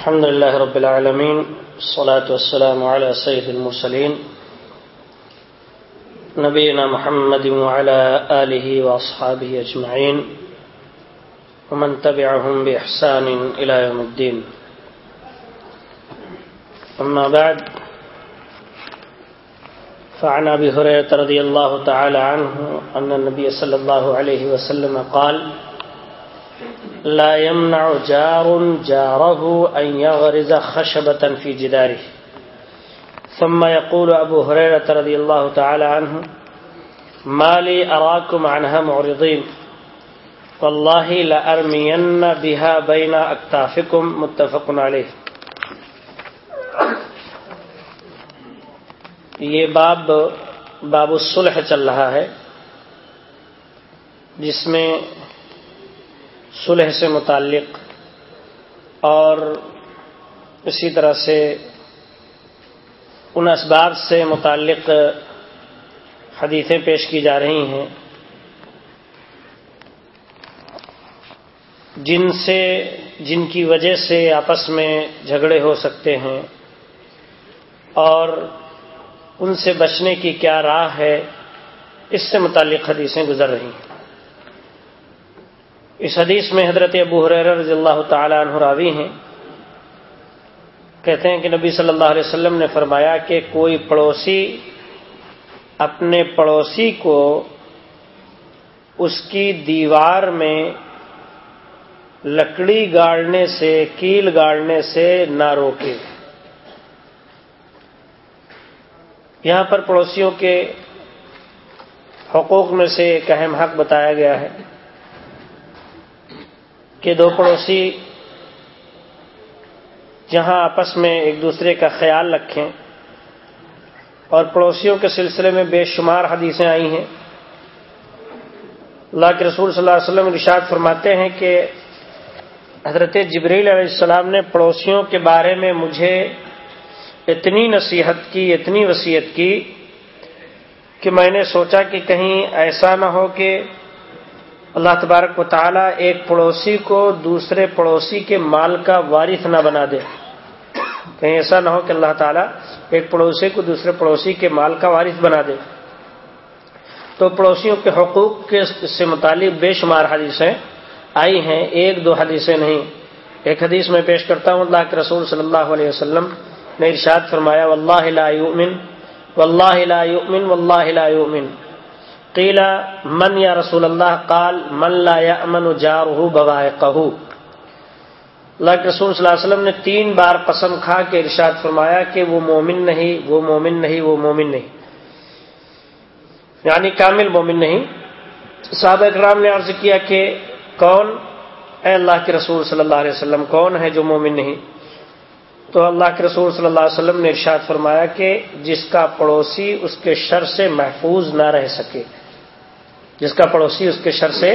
الحمد لله رب العالمين، الصلاة والسلام على سيد المرسلين، نبينا محمد وعلى آله وأصحابه أجمعين، ومن تبعهم بإحسان إلى يوم الدين. أما بعد، فعن أبي هريرة رضي الله تعالى عنه أن النبي صلى الله عليه وسلم قال لا يمنع جار جاره أن يغرز خشبة في جداره. ثم يقول أبو هريرة رضي الله تعالى عنه، ما لي أراكم عنها معرضين. والله لأرمين بها بين أكتافكم. متفق عليه. یہ باب باب الصلح چل رہا ہے، جس میں صلح سے متعلق اور اسی طرح سے ان اسباب سے متعلق حدیثیں پیش کی جا رہی ہیں۔ جن سے، جن کی وجہ سے آپس میں جھگڑے ہو سکتے ہیں اور ان سے بچنے کی کیا راہ ہے، اس سے متعلق حدیثیں گزر رہی ہیں۔ اس حدیث میں حضرت ابو حریر رضی اللہ تعالی عنہ راوی ہیں۔ کہتے ہیں کہ نبی صلی اللہ علیہ وسلم نے فرمایا کہ کوئی پڑوسی اپنے پڑوسی کو اس کی دیوار میں لکڑی گاڑنے سے، کیل گاڑنے سے نہ روکے۔ یہاں پر پڑوسیوں کے حقوق میں سے ایک اہم حق بتایا گیا ہے۔ کہ دو پڑوسی جہاں آپس میں ایک دوسرے کا خیال رکھیں اور پڑوسیوں کے سلسلے میں بے شمار حدیثیں آئی ہیں۔ اللہ کے رسول صلی اللہ علیہ وسلم ارشاد فرماتے ہیں کہ حضرت جبریل علیہ السلام نے پڑوسیوں کے بارے میں مجھے اتنی نصیحت کی، اتنی وصیت کی کہ میں نے سوچا کہ کہیں ایسا نہ ہو کہ اللہ تبارک و تعالی ایک پڑوسی کو دوسرے پڑوسی کے مال کا وارث نہ بنا دے۔ کہیں ایسا نہ ہو کہ اللہ تعالیٰ ایک پڑوسی کو دوسرے پڑوسی کے مال کا وارث بنا دے۔ تو پڑوسیوں کے حقوق کے سے متعلق بے شمار حدیثیں آئی ہیں، ایک دو حدیثیں نہیں۔ ایک حدیث میں پیش کرتا ہوں، اللہ کے رسول صلی اللہ علیہ وسلم نے ارشاد فرمایا، واللہ لا یؤمن، واللہ لا یؤمن، واللہ لا یؤمن۔ قیل من یا رسول اللہ قال من لا یأمن جارہ بغائقہ اللہ کے رسول صلی اللہ علیہ وسلم نے تین بار قسم کھا کے ارشاد فرمایا کہ وہ مومن نہیں، وہ مومن نہیں، وہ مومن نہیں۔ یعنی کامل مومن نہیں۔ صحابہ اکرام نے عرض کیا کہ کون؟ اے اللہ کے رسول صلی اللہ علیہ وسلم، کون ہے جو مومن نہیں؟ تو اللہ کے رسول صلی اللہ علیہ وسلم نے ارشاد فرمایا کہ جس کا پڑوسی اس کے شر سے محفوظ نہ رہ سکے۔ جس کا پڑوسی اس کے شر سے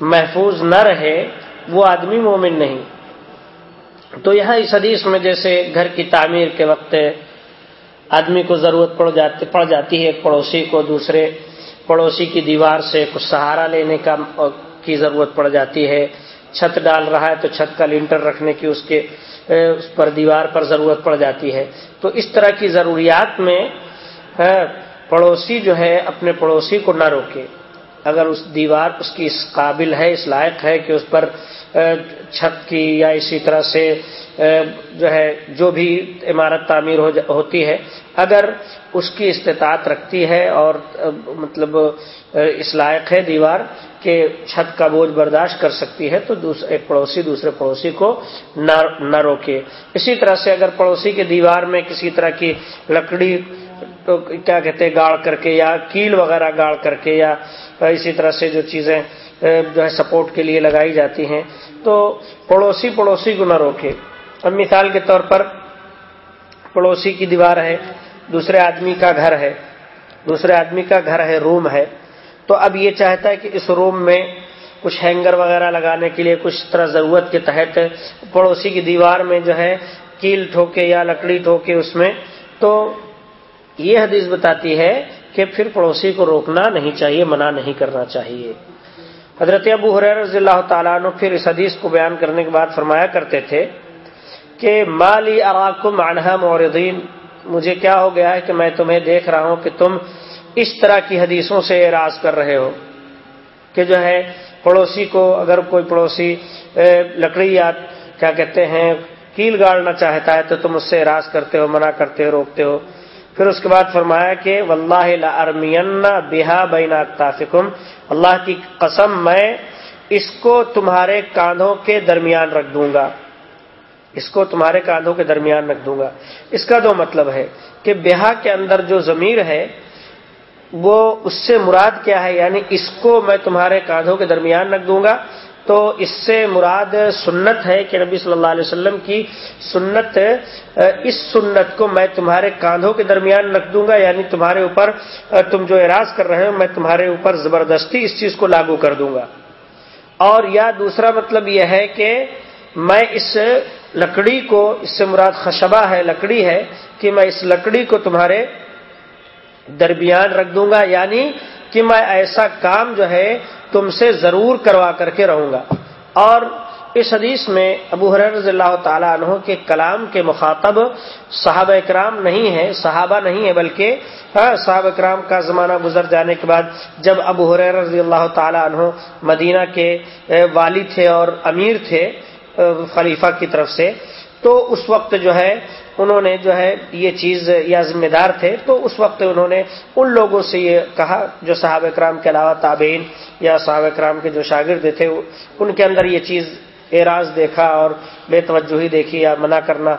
محفوظ نہ رہے، وہ آدمی مومن نہیں۔ تو یہاں اس حدیث میں جیسے گھر کی تعمیر کے وقت آدمی کو ضرورت پڑ جاتی پڑ جاتی ہے، ایک پڑوسی کو دوسرے پڑوسی کی دیوار سے کچھ سہارا لینے کا کی ضرورت پڑ جاتی ہے۔ چھت ڈال رہا ہے تو چھت کا لنٹر رکھنے کی اس کے، اس پر دیوار پر ضرورت پڑ جاتی ہے۔ تو اس طرح کی ضروریات میں ہاں، پڑوسی جو ہے، اپنے پڑوسی کو نہ روکے۔ اگر اس دیوار اس کی اس قابل ہے، اس لائق ہے کہ اس پر چھت کی یا اسی طرح سے جو ہے، جو بھی عمارت تعمیر ہوتی ہے، اگر اس کی استطاعت رکھتی ہے اور مطلب اس لائق ہے دیوار کہ چھت کا بوجھ برداشت کر سکتی ہے، تو ایک پڑوسی دوسرے پڑوسی کو نہ روکے۔ اسی طرح سے اگر پڑوسی کے دیوار میں کسی طرح کی لکڑی تو کیا کہتے ہیں گاڑ کر کے یا کیل وغیرہ گاڑ کر کے یا اسی طرح سے جو چیزیں جو ہے سپورٹ کے لیے لگائی جاتی ہیں۔ تو پڑوسی پڑوسی کو نہ روکے۔ اب مثال کے طور پر پڑوسی کی دیوار ہے، دوسرے آدمی کا گھر ہے، دوسرے آدمی کا گھر ہے، روم ہے۔ تو اب یہ چاہتا ہے کہ اس روم میں کچھ ہینگر وغیرہ لگانے کے لیے کچھ طرح ضرورت کے تحت پڑوسی کی دیوار میں جو ہے کیل ٹھوکے یا لکڑی ٹھوکے اس میں۔ تو یہ حدیث بتاتی ہے کہ پھر پڑوسی کو روکنا نہیں چاہیے، منع نہیں کرنا چاہیے۔ حضرت ابو حریر رضی اللہ تعالیٰ نے پھر اس حدیث کو بیان کرنے کے بعد فرمایا کرتے تھے کہ مالی اراکم عنہا موردین مجھے کیا ہو گیا ہے کہ میں تمہیں دیکھ رہا ہوں کہ تم اس طرح کی حدیثوں سے اعراض کر رہے ہو کہ جو ہے پڑوسی کو اگر کوئی پڑوسی لکڑی یا کیا کہتے ہیں، کیل گاڑنا چاہتا ہے تو تم اس سے اراض کرتے ہو، منع کرتے ہو، روکتے ہو۔ پھر اس کے بعد فرمایا کہ واللہ ارمین بہا بین تافکم اللہ کی قسم میں اس کو تمہارے کاندھوں کے درمیان رکھ دوں گا۔ اس کو تمہارے کاندھوں کے درمیان رکھ دوں گا۔ اس کا دو مطلب ہے کہ بہا کے اندر جو ضمیر ہے، وہ اس سے مراد کیا ہے؟ یعنی اس کو میں تمہارے کاندھوں کے درمیان رکھ دوں گا۔ تو اس سے مراد سنت ہے کہ نبی صلی اللہ علیہ وسلم کی سنت اس سنت کو میں تمہارے کاندھوں کے درمیان رکھ دوں گا یعنی تمہارے اوپر تم جو اراض کر رہے ہو، میں تمہارے اوپر زبردستی اس چیز کو لاگو کر دوں گا۔ اور یا دوسرا مطلب یہ ہے کہ میں اس لکڑی کو، اس سے مراد خشبہ ہے، لکڑی ہے، کہ میں اس لکڑی کو تمہارے درمیان رکھ دوں گا یعنی کہ میں ایسا کام جو ہے تم سے ضرور کروا کر کے رہوں گا۔ اور اس حدیث میں ابو حر رضی اللہ تعالیٰ عنہ کے کلام کے مخاطب صحابہ اکرام نہیں ہے صحابہ نہیں ہے بلکہ ہاں، صحابہ اکرام کا زمانہ گزر جانے کے بعد جب ابو حر رضی اللہ تعالیٰ عنہ مدینہ کے والی تھے اور امیر تھے خلیفہ کی طرف سے، تو اس وقت جو ہے انہوں نے جو ہے یہ چیز یا ذمہ دار تھے، تو اس وقت انہوں نے ان لوگوں سے یہ کہا جو صحابہ کرام کے علاوہ تابعین یا صحابہ کرام کے جو شاگرد تھے، ان کے اندر یہ چیز اعراض دیکھا اور بے توجہی دیکھی یا منع کرنا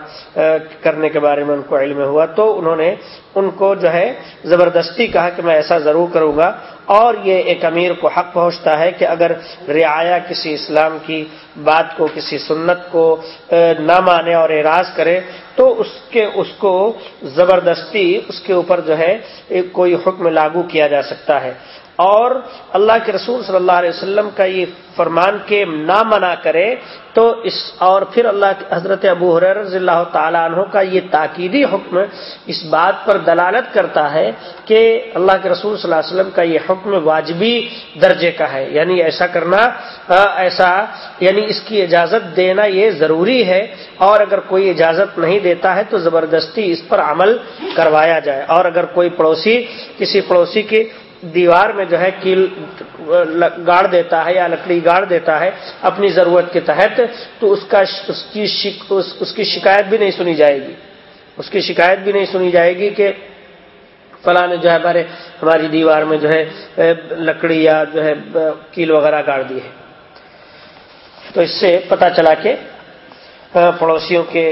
کرنے کے بارے میں ان کو علم ہوا، تو انہوں نے ان کو جو ہے زبردستی کہا کہ میں ایسا ضرور کروں گا۔ اور یہ ایک امیر کو حق پہنچتا ہے کہ اگر رعایا کسی اسلام کی بات کو، کسی سنت کو نہ مانے اور اعراض کرے، تو اس کے، اس کو زبردستی، اس کے اوپر جو ہے کوئی حکم لاگو کیا جا سکتا ہے۔ اور اللہ کے رسول صلی اللہ علیہ وسلم کا یہ فرمان کے نہ منع کرے تو اس اور پھر اللہ کے حضرت ابو حریر رضی اللہ تعالیٰ عنہ کا یہ تاکیدی حکم اس بات پر دلالت کرتا ہے کہ اللہ کے رسول صلی اللہ علیہ وسلم کا یہ حکم واجبی درجے کا ہے۔ یعنی ایسا کرنا ایسا یعنی اس کی اجازت دینا یہ ضروری ہے اور اگر کوئی اجازت نہیں دیتا ہے تو زبردستی اس پر عمل کروایا جائے۔ اور اگر کوئی پڑوسی، کسی پڑوسی کی دیوار میں جو ہے کیل گاڑ دیتا ہے یا لکڑی گاڑ دیتا ہے اپنی ضرورت کے تحت، تو اس کا اس کی شک اس کی شکایت بھی نہیں سنی جائے گی۔ اس کی شکایت بھی نہیں سنی جائے گی کہ فلاں نے جو ہے ہمارے ہماری دیوار میں جو ہے لکڑی یا جو ہے کیل وغیرہ گاڑ دی ہے۔ تو اس سے پتا چلا کہ پڑوسیوں کے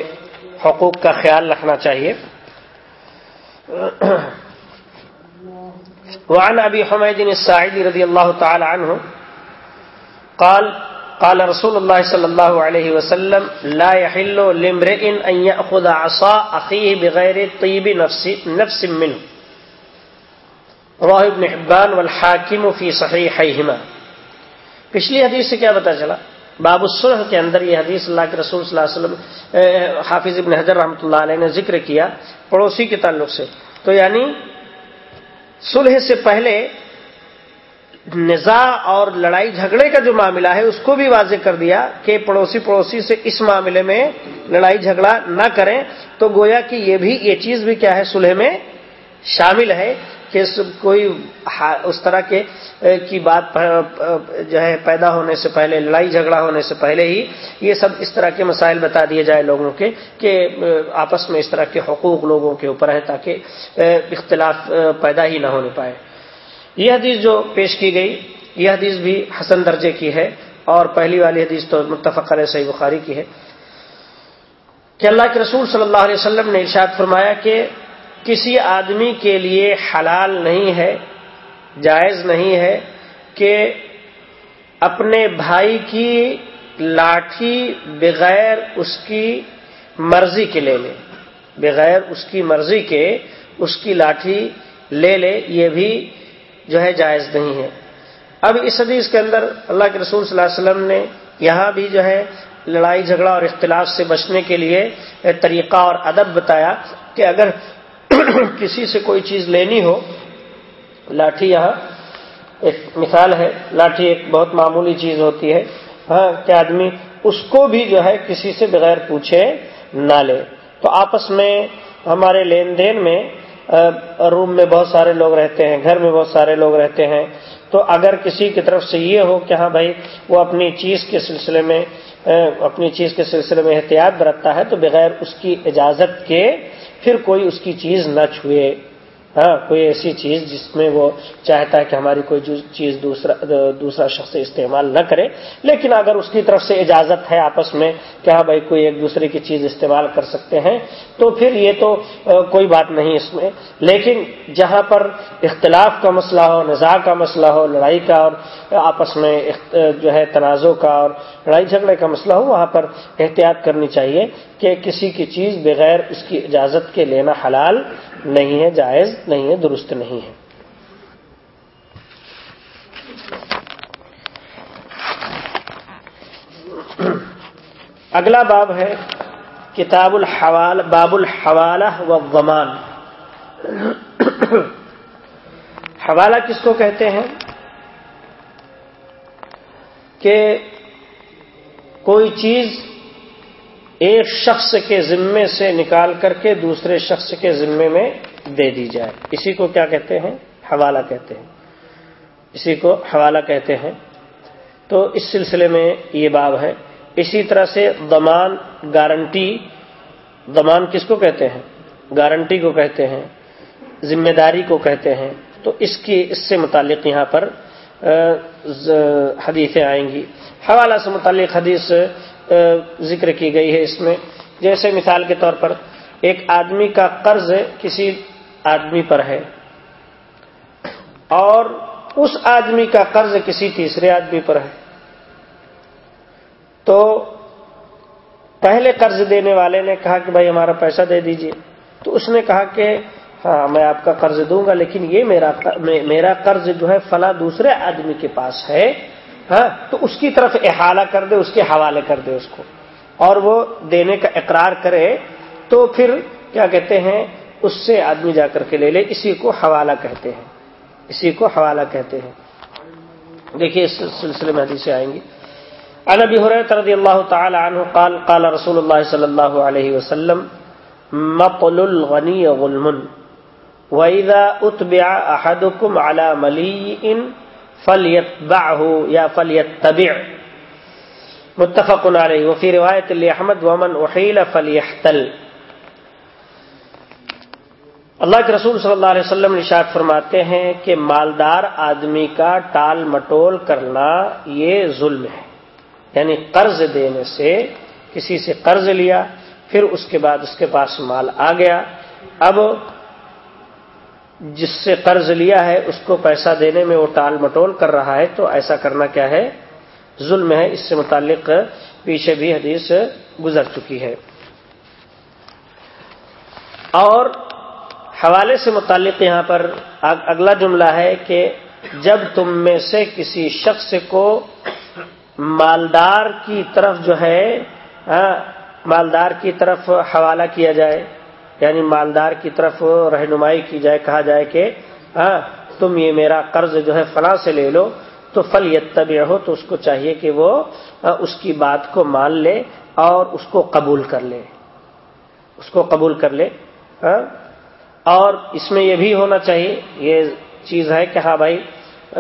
حقوق کا خیال رکھنا چاہیے۔ وعن ابي حميد الساعدي رضي الله تعالى عنه قال قال رسول الله صلى الله عليه وسلم، لا يحل لامرئ ان ياخذ عصا اخيه بغير طيب نفس نفس منه. رواه ابن حبان والحاكم في صحيحيهما. پچھلی حدیث سے کیا پتا چلا؟ باب الصلح کے اندر یہ حدیث اللہ کے رسول صلی اللہ علیہ وسلم حافظ ابن حضر رحمۃ اللہ علیہ نے ذکر کیا پڑوسی کے تعلق سے. تو یعنی صلح سے پہلے نزاع اور لڑائی جھگڑے کا جو معاملہ ہے، اس کو بھی واضح کر دیا کہ پڑوسی پڑوسی سے اس معاملے میں لڑائی جھگڑا نہ کریں۔ تو گویا کہ یہ بھی، یہ چیز بھی کیا ہے، صلح میں شامل ہے۔ کہ کوئی اس طرح کے کی بات جو ہے، پیدا ہونے سے پہلے، لڑائی جھگڑا ہونے سے پہلے ہی یہ سب اس طرح کے مسائل بتا دیے جائے لوگوں کے کہ آپس میں اس طرح کے حقوق لوگوں کے اوپر ہے تاکہ اختلاف پیدا ہی نہ ہونے پائے۔ یہ حدیث جو پیش کی گئی، یہ حدیث بھی حسن درجے کی ہے اور پہلی والی حدیث تو متفق علیہ صحیح بخاری کی ہے۔ کہ اللہ کے رسول صلی اللہ علیہ وسلم نے ارشاد فرمایا کہ کسی آدمی کے لیے حلال نہیں ہے، جائز نہیں ہے کہ اپنے بھائی کی لاٹھی بغیر اس کی مرضی کے لے لے، بغیر اس کی مرضی کے اس کی لاٹھی لے لے، یہ بھی جو ہے جائز نہیں ہے۔ اب اس حدیث کے اندر اللہ کے رسول صلی اللہ علیہ وسلم نے یہاں بھی جو ہے لڑائی جھگڑا اور اختلاف سے بچنے کے لیے طریقہ اور ادب بتایا کہ اگر کسی سے کوئی چیز لینی ہو، لاٹھی یہاں ایک مثال ہے، لاٹھی ایک بہت معمولی چیز ہوتی ہے۔ ہاں کہ آدمی اس کو بھی جو ہے کسی سے بغیر پوچھے نہ لے۔ تو آپس میں، ہمارے لین دین میں روم میں بہت سارے لوگ رہتے ہیں، گھر میں بہت سارے لوگ رہتے ہیں۔ تو اگر کسی کی طرف سے یہ ہو کہ ہاں بھائی، وہ اپنی چیز کے سلسلے میں اپنی چیز کے سلسلے میں احتیاط برتتا ہے، تو بغیر اس کی اجازت کے پھر کوئی اس کی چیز نہ چھوئے۔ ہاں کوئی ایسی چیز جس میں وہ چاہتا ہے کہ ہماری کوئی چیز دوسرا دوسرا شخص استعمال نہ کرے۔ لیکن اگر اس کی طرف سے اجازت ہے آپس میں کہ ہاں بھائی، کوئی ایک دوسرے کی چیز استعمال کر سکتے ہیں، تو پھر یہ تو کوئی بات نہیں اس میں۔ لیکن جہاں پر اختلاف کا مسئلہ ہو، نزاع کا مسئلہ ہو، لڑائی کا اور آپس میں جو ہے، تنازع کا اور لڑائی جھگڑے کا مسئلہ ہو، وہاں پر احتیاط کرنی چاہیے کہ کسی کی چیز بغیر اس کی اجازت کے لینا حلال نہیں ہے، جائز نہیں ہے، درست نہیں ہے۔ اگلا باب ہے کتاب الحوال، باب الحوالہ و ومان حوالہ کس کو کہتے ہیں؟ کہ کوئی چیز ایک شخص کے ذمے سے نکال کر کے دوسرے شخص کے ذمے میں دے دی جائے۔ اسی کو کیا کہتے ہیں؟ حوالہ کہتے ہیں۔ اسی کو حوالہ کہتے ہیں۔ تو اس سلسلے میں یہ باب ہے۔ اسی طرح سے دمان گارنٹی دمان کس کو کہتے ہیں؟ گارنٹی کو کہتے ہیں، ذمہ داری کو کہتے ہیں۔ تو اس کی، اس سے متعلق یہاں پر حدیثیں آئیں گی۔ حوالہ سے متعلق حدیث ذکر کی گئی ہے اس میں۔ جیسے مثال کے طور پر، ایک آدمی کا قرض کسی آدمی پر ہے اور اس آدمی کا قرض کسی تیسرے آدمی پر ہے۔ تو پہلے قرض دینے والے نے کہا کہ بھائی ہمارا پیسہ دے دیجیے۔ تو اس نے کہا کہ ہاں میں آپ کا قرض دوں گا، لیکن یہ میرا میرا قرض جو ہے فلاں دوسرے آدمی کے پاس ہے ہاں تو اس کی طرف احالہ کر دے، اس کے حوالے کر دے اس کو۔ اور وہ دینے کا اقرار کرے، تو پھر کیا کہتے ہیں، اس سے آدمی جا کر کے لے لے، اسی کو حوالہ کہتے ہیں۔ اسی کو حوالہ کہتے ہیں۔ دیکھیے، اس سلسلے میں حدیث آئیں گی۔ انبی حریت رضی اللہ تعالی عنہ قال قال رسول اللہ صلی اللہ علیہ وسلم مقل الغنی غلم وَإِذَا أُتْبِعَ أَحَدُكُمْ عَلَى مَلِيٍ فَلْيَتْبَعْهُ یا فَلْيَتَّبِعْ متفق علیہ وفی روایت احمد ومن احیل فلیحتل اللہ کے رسول صلی اللہ علیہ وسلم نشاد فرماتے ہیں کہ مالدار آدمی کا ٹال مٹول کرنا یہ ظلم ہے. یعنی قرض دینے سے کسی سے قرض لیا، پھر اس کے بعد اس کے پاس مال آ گیا. اب جس سے قرض لیا ہے، اس کو پیسہ دینے میں وہ ٹال مٹول کر رہا ہے، تو ایسا کرنا کیا ہے؟ ظلم ہے۔ اس سے متعلق پیچھے بھی حدیث گزر چکی ہے۔ اور حوالے سے متعلق یہاں پر اگلا جملہ ہے کہ جب تم میں سے کسی شخص کو مالدار کی طرف جو ہے ہاں، مالدار کی طرف حوالہ کیا جائے یعنی مالدار کی طرف رہنمائی کی جائے، کہا جائے کہ ہاں تم یہ میرا قرض جو ہے فلاں سے لے لو، تو فل یتب ہو تو اس کو چاہیے کہ وہ اس کی بات کو مان لے اور اس کو قبول کر لے۔ اس کو قبول کر لے ہاں۔ اور اس میں یہ بھی ہونا چاہیے، یہ چیز ہے کہ ہاں بھائی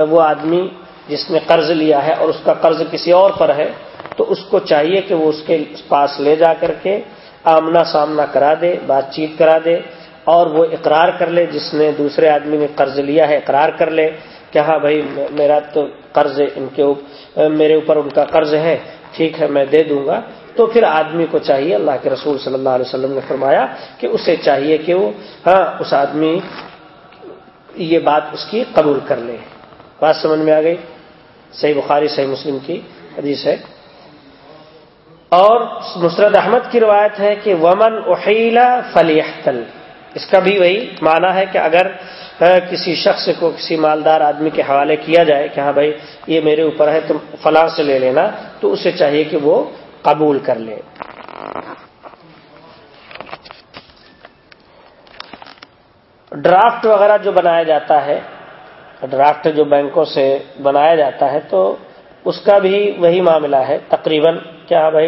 وہ آدمی جس نے قرض لیا ہے اور اس کا قرض کسی اور پر ہے، تو اس کو چاہیے کہ وہ اس کے پاس لے جا کر کے آمنا سامنا کرا دے، بات چیت کرا دے اور وہ اقرار کر لے، جس نے دوسرے آدمی نے قرض لیا ہے، اقرار کر لے کہ ہاں بھائی میرا تو قرض ان کے میرے اوپر ان کا قرض ہے، ٹھیک ہے، میں دے دوں گا۔ تو پھر آدمی کو چاہیے، اللہ کے رسول صلی اللہ علیہ وسلم نے فرمایا کہ اسے چاہیے کہ وہ ہاں اس آدمی یہ بات اس کی قبول کر لے۔ بات سمجھ میں آ گئی؟ صحیح بخاری، صحیح مسلم کی حدیث ہے۔ اور نصرت احمد کی روایت ہے کہ ومن احیلا فلیحتل اس کا بھی وہی معنی ہے کہ اگر کسی شخص کو کسی مالدار آدمی کے حوالے کیا جائے کہ ہاں بھائی، یہ میرے اوپر ہے، تم فلاں سے لے لینا، تو اسے چاہیے کہ وہ قبول کر لے۔ ڈرافٹ وغیرہ جو بنایا جاتا ہے، ڈرافٹ جو بینکوں سے بنایا جاتا ہے، تو اس کا بھی وہی معاملہ ہے۔ تقریباً کیا ہاں بھائی،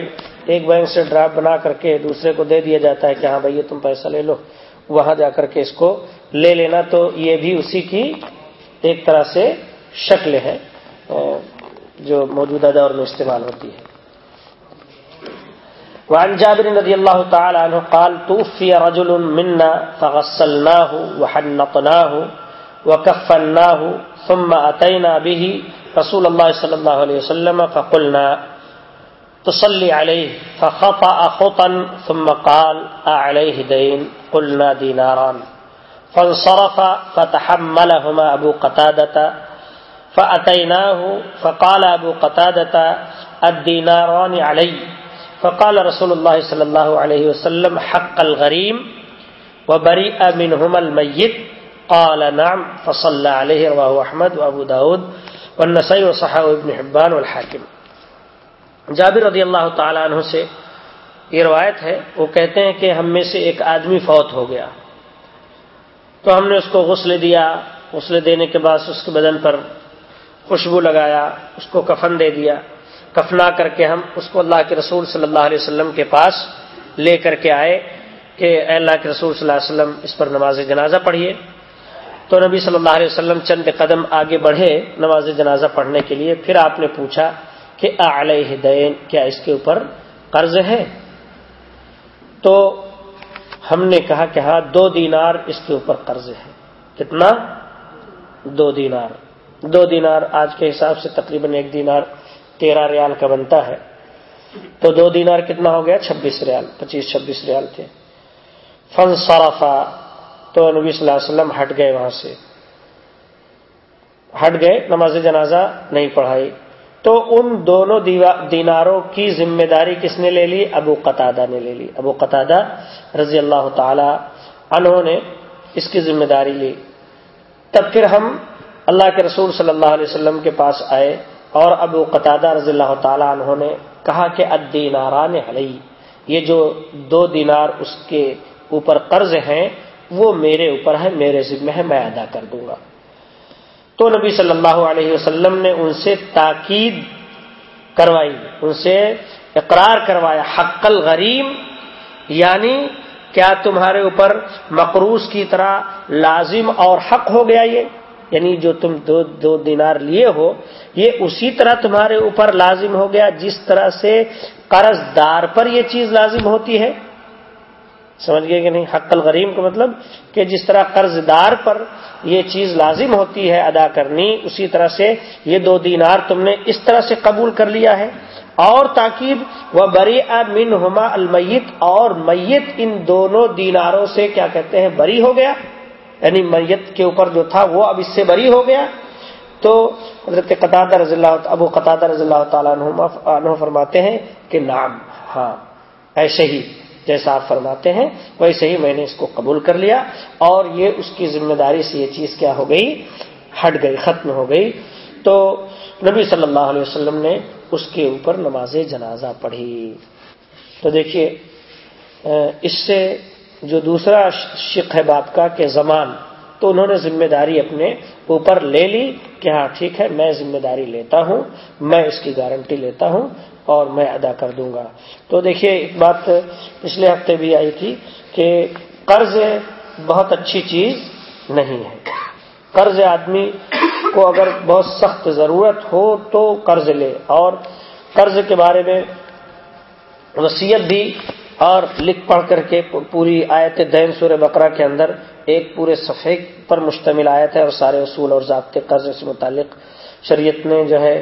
ایک بینک سے ڈرافٹ بنا کر کے دوسرے کو دے دیا جاتا ہے کہ ہاں بھائی تم پیسہ لے لو، وہاں جا کر کے اس کو لے لینا۔ تو یہ بھی اسی کی ایک طرح سے شکل ہے جو موجودہ دور میں استعمال ہوتی ہے۔ وعن جابر رضي الله تعالى عنه قال توفي رجل منا فغسلناه وحنطناه وكفناه ثم أتينا به رسول الله صلى الله عليه وسلم فقلنا تصلي عليه فخطأ خطا ثم قال أعليه دين قلنا ديناران فانصرف فتحملهما أبو قتادة فأتيناه فقال أبو قتادة الديناران علي فقال رسول الله صلى الله عليه وسلم حق الغريم وبريء منهما الميت قال نعم فصلى عليه رواه احمد وابو داود والنسائی وصحاو ابن حبان والحاکم جابر رضی اللہ تعالی عنہ سے یہ روایت ہے، وہ کہتے ہیں کہ ہم میں سے ایک آدمی فوت ہو گیا۔ تو ہم نے اس کو غسل دیا، غسل دینے کے بعد اس کے بدن پر خوشبو لگایا، اس کو کفن دے دیا۔ کفنا کر کے ہم اس کو اللہ کے رسول صلی اللہ علیہ وسلم کے پاس لے کر کے آئے کہ اے اللہ کے رسول صلی اللہ علیہ وسلم، اس پر نماز جنازہ پڑھیے۔ تو نبی صلی اللہ علیہ وسلم چند قدم آگے بڑھے نماز جنازہ پڑھنے کے لیے۔ پھر آپ نے پوچھا کہ علیہ دین کیا اس کے اوپر قرض ہے؟ تو ہم نے کہا کہ ہاں دو دینار اس کے اوپر قرض ہے۔ کتنا؟ دو دینار۔ دو دینار آج کے حساب سے تقریباً ایک دینار تیرہ ریال کا بنتا ہے۔ تو دو دینار کتنا ہو گیا؟ چھبیس ریال۔ پچیس، چھبیس ریال تھے۔ فن صرفا تو نبی صلی اللہ علیہ وسلم ہٹ گئے وہاں سے۔ ہٹ گئے، نماز جنازہ نہیں پڑھائی۔ تو ان دونوں دیناروں کی ذمہ داری کس نے لے لی؟ ابو قطع نے لے لی۔ ابو قطع رضی اللہ تعالی انہوں نے اس کی ذمہ داری لی۔ تب پھر ہم اللہ کے رسول صلی اللہ علیہ وسلم کے پاس آئے اور ابو قطع رضی اللہ تعالیٰ انہوں نے کہا کہ ادیناران علی، یہ جو دو دینار اس کے اوپر قرض ہیں، وہ میرے اوپر ہے میرے ذمہ ہے میں ادا کر دوں گا۔ تو نبی صلی اللہ علیہ وسلم نے ان سے تاکید کروائی، ان سے اقرار کروایا، حق الغریم یعنی کیا تمہارے اوپر مقروض کی طرح لازم اور حق ہو گیا یہ؟ یعنی جو تم دو دو دینار لیے ہو، یہ اسی طرح تمہارے اوپر لازم ہو گیا، جس طرح سے قرض دار پر یہ چیز لازم ہوتی ہے۔ سمجھ گئے کہ نہیں؟ حق الغریم کا مطلب کہ جس طرح قرض دار پر یہ چیز لازم ہوتی ہے ادا کرنی، اسی طرح سے یہ دو دینار تم نے اس طرح سے قبول کر لیا ہے۔ اور تاکیب وہ بری من ہما المیت اور میت ان دونوں دیناروں سے کیا کہتے ہیں؟ بری ہو گیا۔ یعنی میت کے اوپر جو تھا وہ اب اس سے بری ہو گیا۔ تو حضرت قطع رضی اللہ ابو قطع رضی اللہ تعالیٰ عنہ فرماتے ہیں کہ نام ہاں ایسے ہی۔ جیسا آپ فرماتے ہیں، ویسے ہی میں نے اس کو قبول کر لیا اور یہ اس کی ذمہ داری سے یہ چیز کیا ہو گئی، ہٹ گئی، ختم ہو گئی۔ تو نبی صلی اللہ علیہ وسلم نے اس کے اوپر نماز جنازہ پڑھی۔ تو دیکھیے اس سے جو دوسرا شک ہے باپ کا کہ زمان، تو انہوں نے ذمہ داری اپنے اوپر لے لی کہ ہاں ٹھیک ہے، میں ذمہ داری لیتا ہوں، میں اس کی گارنٹی لیتا ہوں اور میں ادا کر دوں گا۔ تو دیکھیے، ایک بات پچھلے ہفتے بھی آئی تھی کہ قرض بہت اچھی چیز نہیں ہے۔ قرض آدمی کو اگر بہت سخت ضرورت ہو تو قرض لے اور قرض کے بارے میں وسیعت بھی اور لکھ پڑھ کر کے پوری آیت دین سور بقرہ کے اندر ایک پورے صفحے پر مشتمل آیت ہے اور سارے اصول اور ضابطے قرض سے متعلق شریعت نے جو ہے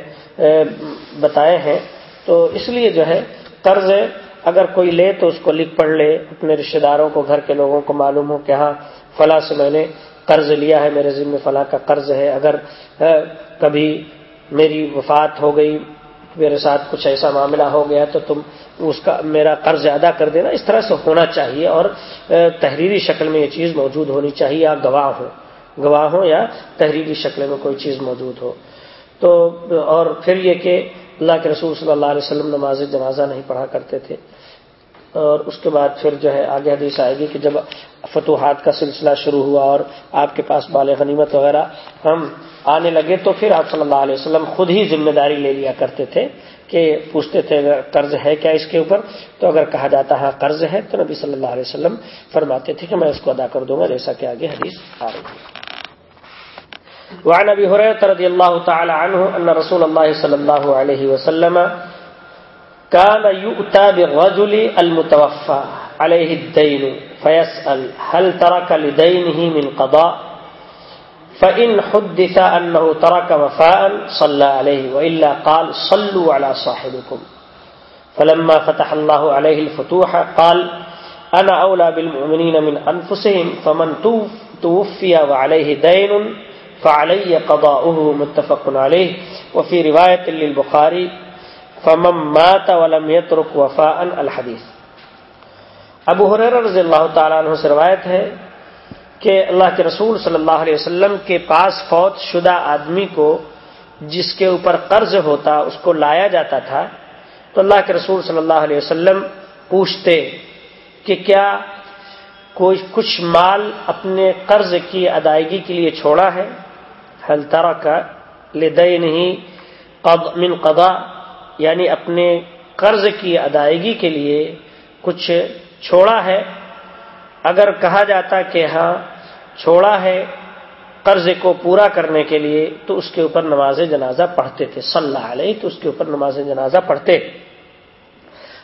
بتائے ہیں۔ تو اس لیے جو ہے قرض اگر کوئی لے تو اس کو لکھ پڑھ لے، اپنے رشتے داروں کو، گھر کے لوگوں کو معلوم ہو کہ ہاں فلاں سے میں نے قرض لیا ہے، میرے ذمہ فلاں کا قرض ہے۔ اگر کبھی میری وفات ہو گئی، میرے ساتھ کچھ ایسا معاملہ ہو گیا تو تم اس کا، میرا قرض ادا کر دینا۔ اس طرح سے ہونا چاہیے اور تحریری شکل میں یہ چیز موجود ہونی چاہیے، یا گواہ ہو۔ گواہ ہو یا تحریری شکل میں کوئی چیز موجود ہو۔ تو، اور پھر یہ کہ اللہ کے رسول صلی اللہ علیہ وسلم نماز جنازہ نہیں پڑھا کرتے تھے۔ اور اس کے بعد پھر جو ہے آگے حدیث آئے گی کہ جب فتوحات کا سلسلہ شروع ہوا اور آپ کے پاس بال غنیمت وغیرہ ہم آنے لگے تو پھر آپ صلی اللہ علیہ وسلم خود ہی ذمہ داری لے لیا کرتے تھے کہ پوچھتے تھے اگر قرض ہے کیا اس کے اوپر؟ تو اگر کہا جاتا ہے قرض ہے تو نبی صلی اللہ علیہ وسلم فرماتے تھے کہ میں اس کو ادا کر دوں گا جیسا کہ آگے حدیث آ رہی ہے۔ وعن ابي هريره رضي الله تعالى عنه ان رسول الله صلى الله عليه وسلم كان يؤتى بالرجل المتوفى عليه الدين فيسأل هل ترك لدينه من قضاء؟ فإن حدث أنه ترك وفاء صلى عليه وإلا قال صلوا على صاحبكم. فلما فتح الله عليه الفتوح قال أنا أولى بالمؤمنين من أنفسهم، فمن توفي وعليه دين فعلي قضاؤه متفق عليه. وفي رواية للبخاري، فمن مات ولم يترك وفاء الحديث. ابو حریر رضی اللہ تعالیٰ عنہ سے روایت ہے کہ اللہ کے رسول صلی اللہ علیہ وسلم کے پاس فوت شدہ آدمی کو جس کے اوپر قرض ہوتا، اس کو لایا جاتا تھا، تو اللہ کے رسول صلی اللہ علیہ وسلم پوچھتے کہ کیا کوئی کچھ مال اپنے قرض کی ادائیگی کے لیے چھوڑا ہے؟ حل طرح کا لدئی نہیں من قضا یعنی اپنے قرض کی ادائیگی کے لیے کچھ چھوڑا ہے؟ اگر کہا جاتا کہ ہاں چھوڑا ہے قرض کو پورا کرنے کے لیے، تو اس کے اوپر نماز جنازہ پڑھتے تھے۔ صلی اللہ علیہ، تو اس کے اوپر نماز جنازہ پڑھتے۔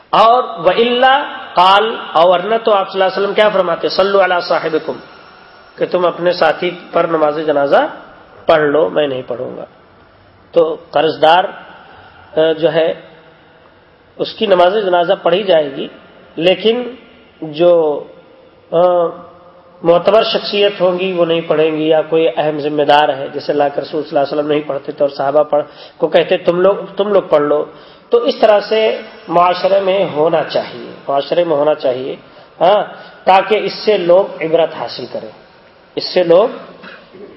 اور وہ اللہ قال، اور نہ تو آپ صلی اللہ علیہ وسلم کیا فرماتے؟ صلی علیہ صاحب کہ تم اپنے ساتھی پر نماز جنازہ پڑھ لو، میں نہیں پڑھوں گا۔ تو قرض دار جو ہے، اس کی نماز جنازہ پڑھی جائے گی، لیکن جو معتبر شخصیت ہوں گی، وہ نہیں پڑھیں گی، یا کوئی اہم ذمہ دار ہے، جیسے اللہ کے رسول صلی اللہ علیہ وسلم نہیں پڑھتے تھے اور صحابہ پڑھ، کو کہتے تم لوگ تم لوگ پڑھ لو۔ تو اس طرح سے معاشرے میں ہونا چاہیے، معاشرے میں ہونا چاہیے ہاں تاکہ اس سے لوگ عبرت حاصل کریں۔ اس سے لوگ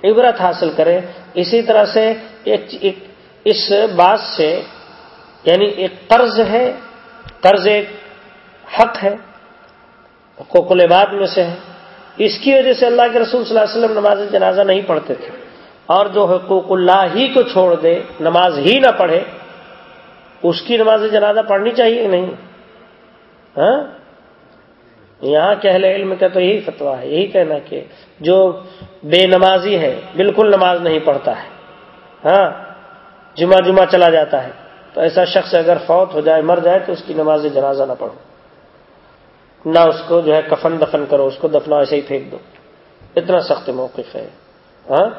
عبرت حاصل کریں اسی طرح سے ایک اس بات سے یعنی ایک قرض ہے، قرض ایک حق ہے حقوق العباد میں سے ہے۔ اس کی وجہ سے اللہ کے رسول صلی اللہ علیہ وسلم نماز جنازہ نہیں پڑھتے تھے۔ اور جو حقوق اللہ ہی کو چھوڑ دے، نماز ہی نہ پڑھے، اس کی نماز جنازہ پڑھنی چاہیے نہیں؟ ہاں؟ یہاں کہ اہل علم کا تو یہی فتوا ہے، یہی کہنا کہ جو بے نمازی ہے، بالکل نماز نہیں پڑھتا ہے۔ ہاں جمعہ جمعہ چلا جاتا ہے۔ تو ایسا شخص اگر فوت ہو جائے، مر جائے تو اس کی نماز جنازہ نہ پڑھو۔ نہ اس کو جو ہے کفن دفن کرو، اس کو دفنا ایسے ہی پھینک دو۔ اتنا سخت موقف ہے۔ ہاں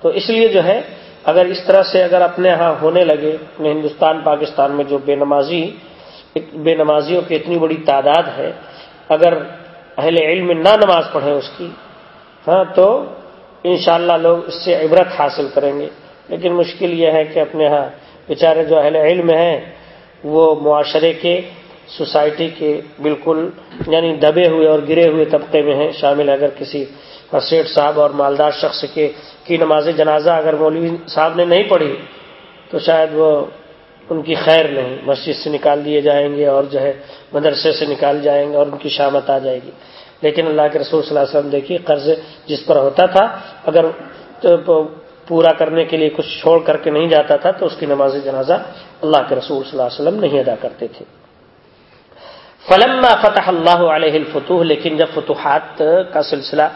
تو اس لیے جو ہے، اگر اس طرح سے اگر اپنے ہاں ہونے لگے، اپنے ہندوستان، پاکستان میں جو بے نمازی، بے نمازیوں کی اتنی بڑی تعداد ہے اگر اہل علم نہ نماز پڑھیں اس کی ہاں تو انشاءاللہ لوگ اس سے عبرت حاصل کریں گے۔ لیکن مشکل یہ ہے کہ اپنے ہاں بیچارے جو اہل علم ہیں، وہ معاشرے کے، سوسائٹی کے بالکل یعنی دبے ہوئے اور گرے ہوئے طبقے میں ہیں۔ شامل اگر کسی سیٹ صاحب اور مالدار شخص کے، کی نماز جنازہ اگر مولوی صاحب نے نہیں پڑھی، تو شاید وہ ان کی خیر نہیں، مسجد سے نکال دیے جائیں گے اور جو ہے مدرسے سے نکال جائیں گے اور ان کی شامت آ جائے گی۔ لیکن اللہ کے رسول صلی اللہ علیہ وسلم دیکھیے، قرض جس پر ہوتا تھا، اگر پورا کرنے کے لیے کچھ چھوڑ کر کے نہیں جاتا تھا، تو اس کی نماز جنازہ اللہ کے رسول صلی اللہ علیہ وسلم نہیں ادا کرتے تھے۔ فلما فتح اللہ علیہ الفتوح، لیکن جب فتوحات کا سلسلہ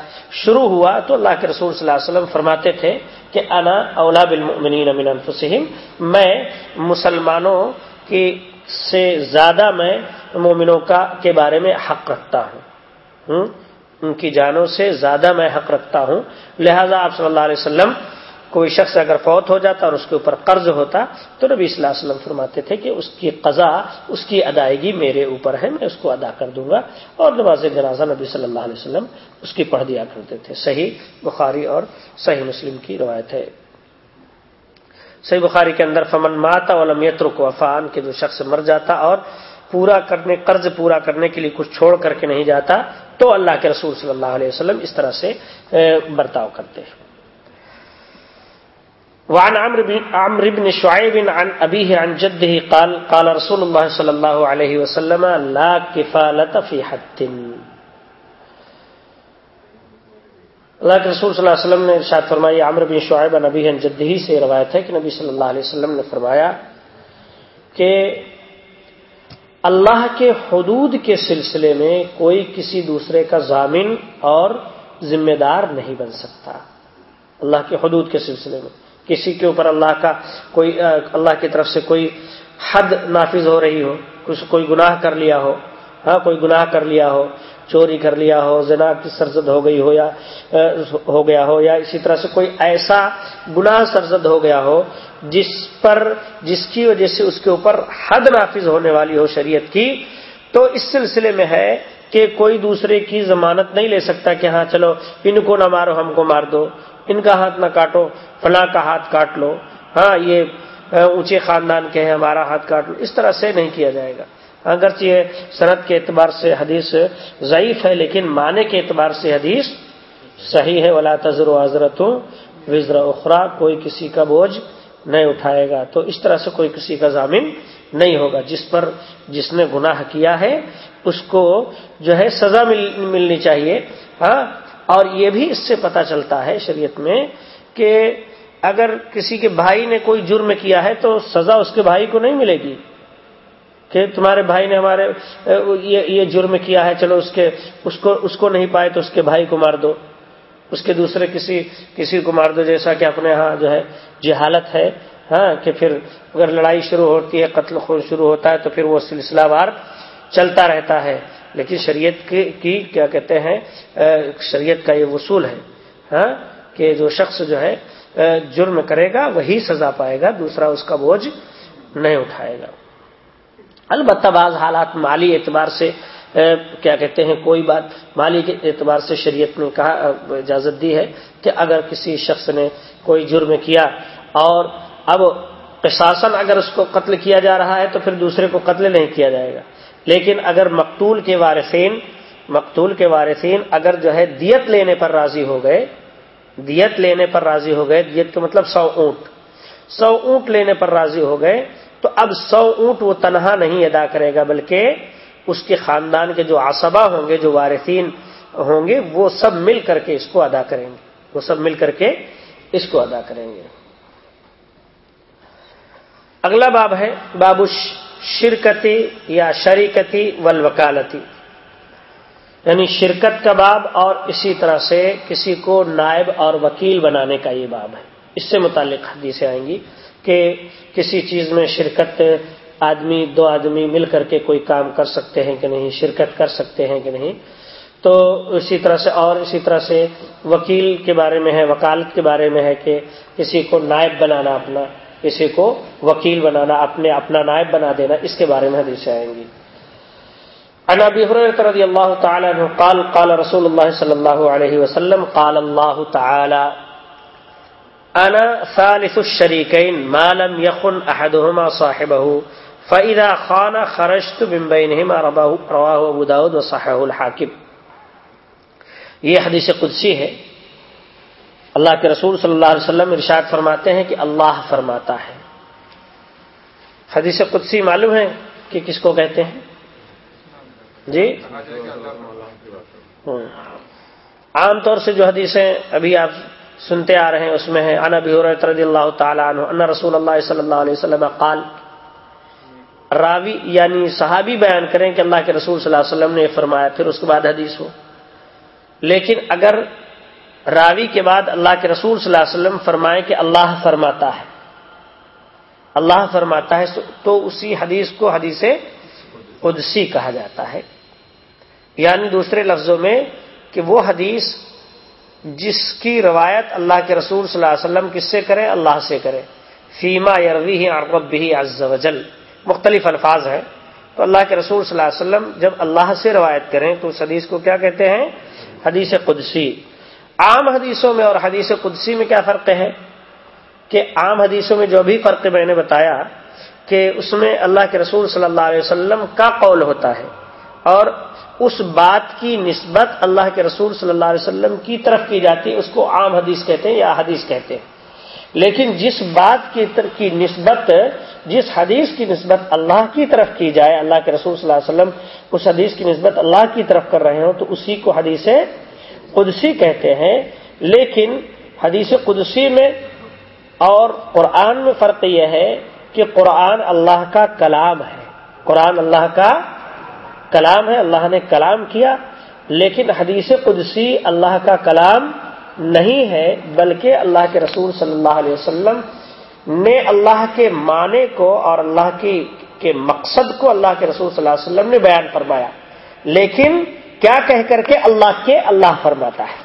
شروع ہوا تو اللہ کے رسول صلی اللہ علیہ وسلم فرماتے تھے کہ انا اولا بالمؤمنین من انفسہم، میں مسلمانوں کی سے زیادہ میں مومنوں کا کے بارے میں حق رکھتا ہوں۔ ان کی جانوں سے زیادہ میں حق رکھتا ہوں۔ لہذا آپ صلی اللہ علیہ وسلم کوئی شخص اگر فوت ہو جاتا اور اس کے اوپر قرض ہوتا تو نبی صلی اللہ علیہ وسلم فرماتے تھے کہ اس کی قضا، اس کی ادائیگی میرے اوپر ہے، میں اس کو ادا کر دوں گا۔ اور نماز جنازہ نبی صلی اللہ علیہ وسلم اس کی پڑھ دیا کرتے تھے۔ صحیح بخاری اور صحیح مسلم کی روایت ہے۔ صحیح بخاری کے اندر فمن ماتا ولم یترک وفان کے جو شخص مر جاتا اور پورا کرنے، قرض پورا کرنے کے لیے کچھ چھوڑ کر کے نہیں جاتا تو اللہ کے رسول صلی اللہ علیہ وسلم اس طرح سے برتاؤ کرتے ہیں۔ وعن عمرو بن شعيب عن أبيه عن جده قال قال رسول الله صلى الله عليه وسلم، لا كفالة في حد. اللہ کے رسول صلی اللہ علیہ وسلم نے ارشاد فرمائی عمر بن شعیب نبی جدہی سے روایت ہے کہ نبی صلی اللہ علیہ وسلم نے فرمایا کہ اللہ کے حدود کے سلسلے میں کوئی کسی دوسرے کا ضامن اور ذمہ دار نہیں بن سکتا۔ اللہ کے حدود کے سلسلے میں۔ کسی کے اوپر اللہ کا کوئی اللہ کی طرف سے کوئی حد نافذ ہو رہی ہو، کچھ کوئی گناہ کر لیا ہو ہاں کوئی گناہ کر لیا ہو، چوری کر لیا ہو، زنا کی سرزد ہو گئی ہو یا ہو گیا ہو یا اسی طرح سے کوئی ایسا گناہ سرزد ہو گیا ہو جس پر، جس کی وجہ سے اس کے اوپر حد نافذ ہونے والی ہو شریعت کی، تو اس سلسلے میں ہے کہ کوئی دوسرے کی ضمانت نہیں لے سکتا کہ ہاں چلو ان کو نہ مارو، ہم کو مار دو۔ ان کا ہاتھ نہ کاٹو، فلاں کا ہاتھ کاٹ لو۔ ہاں یہ اونچے خاندان کے ہیں، ہمارا ہاتھ کاٹ لو۔ اس طرح سے نہیں کیا جائے گا۔ اگرچہ صنعت کے اعتبار سے حدیث ضعیف ہے، لیکن معنی کے اعتبار سے حدیث صحیح ہے۔ ولا تذر و حضرت وزر اخرا کوئی کسی کا بوجھ نہیں اٹھائے گا۔ تو اس طرح سے کوئی کسی کا ضامن نہیں ہوگا۔ جس پر جس نے گناہ کیا ہے، اس کو جو ہے سزا مل، ملنی چاہیے۔ ہاں اور یہ بھی اس سے پتا چلتا ہے شریعت میں کہ اگر کسی کے بھائی نے کوئی جرم کیا ہے تو سزا اس کے بھائی کو نہیں ملے گی کہ تمہارے بھائی نے ہمارے، یہ جرم کیا ہے، چلو اس کے، اس کو اس کو نہیں پائے تو اس کے بھائی کو مار دو۔ اس کے دوسرے کسی کسی کو مار دو، جیسا کہ اپنے ہاں جو ہے، جہالت ہے ہاں کہ پھر اگر لڑائی شروع ہوتی ہے، قتل خون شروع ہوتا ہے تو پھر وہ سلسلہ وار چلتا رہتا ہے۔ لیکن شریعت کی کیا کہتے ہیں شریعت کا یہ وصول ہے ہاں کہ جو شخص جو ہے جرم کرے گا، وہی سزا پائے گا، دوسرا اس کا بوجھ نہیں اٹھائے گا۔ البتہ بعض حالات مالی اعتبار سے کیا کہتے ہیں، کوئی بات مالی کے اعتبار سے شریعت نے کہا اجازت دی ہے کہ اگر کسی شخص نے کوئی جرم کیا اور اب پرشاسن اگر اس کو قتل کیا جا رہا ہے تو پھر دوسرے کو قتل نہیں کیا جائے گا۔ لیکن اگر مقتول کے وارثین مقتول کے وارثین اگر جو ہے دیت لینے پر راضی ہو گئے، دیت لینے پر راضی ہو گئے، دیت کا مطلب سو اونٹ سو اونٹ لینے پر راضی ہو گئے، تو اب سو اونٹ وہ تنہا نہیں ادا کرے گا، بلکہ اس کے خاندان کے جو آسبا ہوں گے، جو وارثین ہوں گے، وہ سب مل کر کے اس کو ادا کریں گے۔ وہ سب مل کر کے اس کو ادا کریں گے۔ اگلا باب ہے بابو شرکتی یا شریکتی ولوکالتی یعنی شرکت کا باب اور اسی طرح سے کسی کو نائب اور وکیل بنانے کا یہ باب ہے۔ اس سے متعلق حدیثیں آئیں گی کہ کسی چیز میں شرکت آدمی، دو آدمی مل کر کے کوئی کام کر سکتے ہیں کہ نہیں، شرکت کر سکتے ہیں کہ نہیں۔ تو اسی طرح سے اور اسی طرح سے وکیل کے بارے میں ہے، وکالت کے بارے میں ہے کہ کسی کو نائب بنانا اپنا کسی کو وکیل بنانا، اپنے، اپنا نائب بنا دینا، اس کے بارے میں حدیثیں آئیں گی۔ عن ابي هريره رضي الله تعالى عنه قال قال رسول الله صلى الله عليه وسلم، قال الله تعالى انا ثالث الشريكين ما لم يخن احدهما صاحبه، فاذا خان خرجت من بينهما رواه ابو داود وصححه الحاكم یہ حدیث قدسی ہے۔ اللہ کے رسول صلی اللہ علیہ وسلم ارشاد فرماتے ہیں کہ اللہ فرماتا ہے۔ حدیث قدسی معلوم ہے کہ کس کو کہتے ہیں؟ جی؟ ہاں۔ عام طور سے جو حدیثیں ابھی آپ سنتے آ رہے ہیں، اس میں ہے انا بھی رضی اللہ تعالیٰ عنہ، ان رسول اللہ صلی اللہ علیہ وسلم قال، راوی یعنی صحابی بیان کریں کہ اللہ کے رسول صلی اللہ علیہ وسلم نے فرمایا، پھر اس کے بعد حدیث ہو۔ لیکن اگر راوی کے بعد اللہ کے رسول صلی اللہ علیہ وسلم فرمائے کہ اللہ فرماتا ہے۔ اللہ فرماتا ہے، تو اسی حدیث کو حدیث قدسی کہا جاتا ہے۔ یعنی دوسرے لفظوں میں کہ وہ حدیث جس کی روایت اللہ کے رسول صلی اللہ علیہ وسلم کس سے کرے؟ اللہ سے کرے۔ فیما یروی عرب بھی عز وجل۔ مختلف الفاظ ہیں۔ تو اللہ کے رسول صلی اللہ علیہ وسلم جب اللہ سے روایت کریں تو اس حدیث کو کیا کہتے ہیں؟ حدیث قدسی۔ عام حدیثوں میں اور حدیث قدسی میں کیا فرق ہے؟ کہ عام حدیثوں میں جو بھی فرق میں نے بتایا کہ اس میں اللہ کے رسول صلی اللہ علیہ وسلم کا قول ہوتا ہے اور اس بات کی نسبت اللہ کے رسول صلی اللہ علیہ وسلم کی طرف کی جاتی ہے، اس کو عام حدیث کہتے ہیں یا حدیث کہتے ہیں۔ لیکن جس بات کی نسبت، جس حدیث کی نسبت اللہ کی طرف کی جائے، اللہ کے رسول صلی اللہ علیہ وسلم اس حدیث کی نسبت اللہ کی طرف کر رہے ہوں، تو اسی کو حدیث قدسی کہتے ہیں، لیکن حدیث قدسی میں اور قرآن میں فرق یہ ہے کہ قرآن اللہ کا کلام ہے۔ قرآن اللہ کا کلام ہے، اللہ نے کلام کیا، لیکن حدیث قدسی اللہ کا کلام نہیں ہے، بلکہ اللہ کے رسول صلی اللہ علیہ وسلم نے اللہ کے معنی کو اور اللہ کی، کے مقصد کو اللہ کے رسول صلی اللہ علیہ وسلم نے بیان فرمایا۔ لیکن کیا کہہ کر کے اللہ کے اللہ فرماتا ہے؟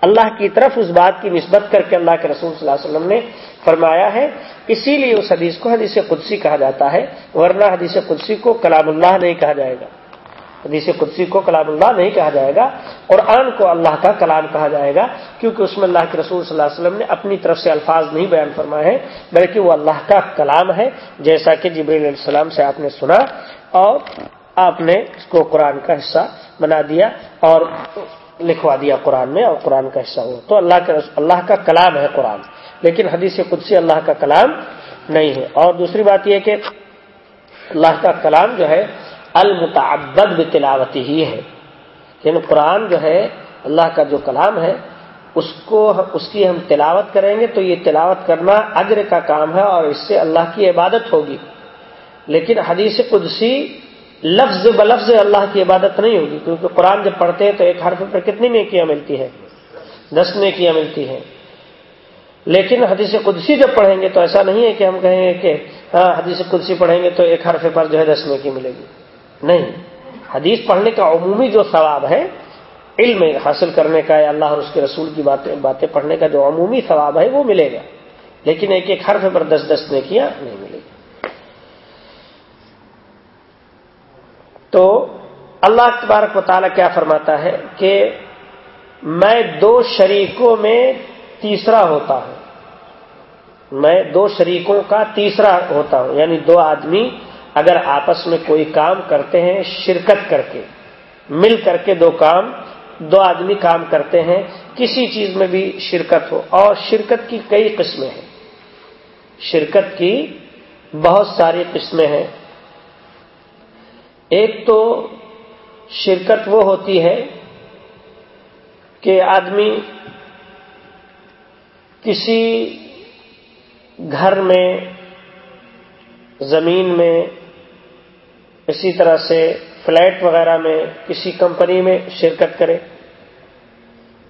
اللہ کی طرف اس بات کی نسبت کر کے اللہ کے رسول صلی اللہ علیہ وسلم نے فرمایا ہے۔ اسی لیے اس حدیث کو حدیث قدسی کہا جاتا ہے، ورنہ حدیث قدسی کو کلام اللہ نہیں کہا جائے گا۔ حدیث قدسی کو کلام اللہ نہیں کہا جائے گا، قرآن کو اللہ کا کلام کہا جائے گا، کیونکہ اس میں اللہ کے رسول صلی اللہ علیہ وسلم نے اپنی طرف سے الفاظ نہیں بیان فرمائے ہیں، بلکہ وہ اللہ کا کلام ہے، جیسا کہ جبریل علیہ السلام سے آپ نے سنا۔ اور آپ نے اس کو قرآن کا حصہ بنا دیا اور لکھوا دیا قرآن میں اور قرآن کا حصہ ہوا تو اللہ کا اللہ کا کلام ہے قرآن لیکن حدیث قدسی اللہ کا کلام نہیں ہے اور دوسری بات یہ کہ اللہ کا کلام جو ہے المتعبد بتلاوتی ہی ہے یعنی قرآن جو ہے اللہ کا جو کلام ہے اس کو اس کی ہم تلاوت کریں گے تو یہ تلاوت کرنا اجر کا کام ہے اور اس سے اللہ کی عبادت ہوگی لیکن حدیث قدسی لفظ بلفظ اللہ کی عبادت نہیں ہوگی، کیونکہ قرآن جب پڑھتے ہیں تو ایک حرف پر کتنی نیکیاں ملتی ہے؟ دس نیکیاں ملتی ہیں لیکن حدیث قدسی جب پڑھیں گے تو ایسا نہیں ہے کہ ہم کہیں گے کہ ہاں حدیث قدسی پڑھیں گے تو ایک حرف پر جو ہے دس نیکی ملے گی۔ نہیں، حدیث پڑھنے کا عمومی جو ثواب ہے، علم حاصل کرنے کا یا اللہ اور اس کے رسول کی باتیں باتیں پڑھنے کا جو عمومی ثواب ہے، وہ ملے گا۔ لیکن ایک ایک حرف پر دس دس نیکیاں نہیں ملے گی تو اللہ تبارک و تعالیٰ کیا فرماتا ہے کہ میں دو شریکوں میں تیسرا ہوتا ہوں۔ میں دو شریکوں کا تیسرا ہوتا ہوں۔ یعنی دو آدمی اگر آپس میں کوئی کام کرتے ہیں، شرکت کر کے، مل کر کے دو کام، دو آدمی کام کرتے ہیں، کسی چیز میں بھی شرکت ہو۔ اور شرکت کی کئی قسمیں ہیں۔ شرکت کی بہت ساری قسمیں ہیں۔ ایک تو شرکت وہ ہوتی ہے کہ آدمی کسی گھر میں، زمین میں، اسی طرح سے فلیٹ وغیرہ میں کسی کمپنی میں شرکت کرے،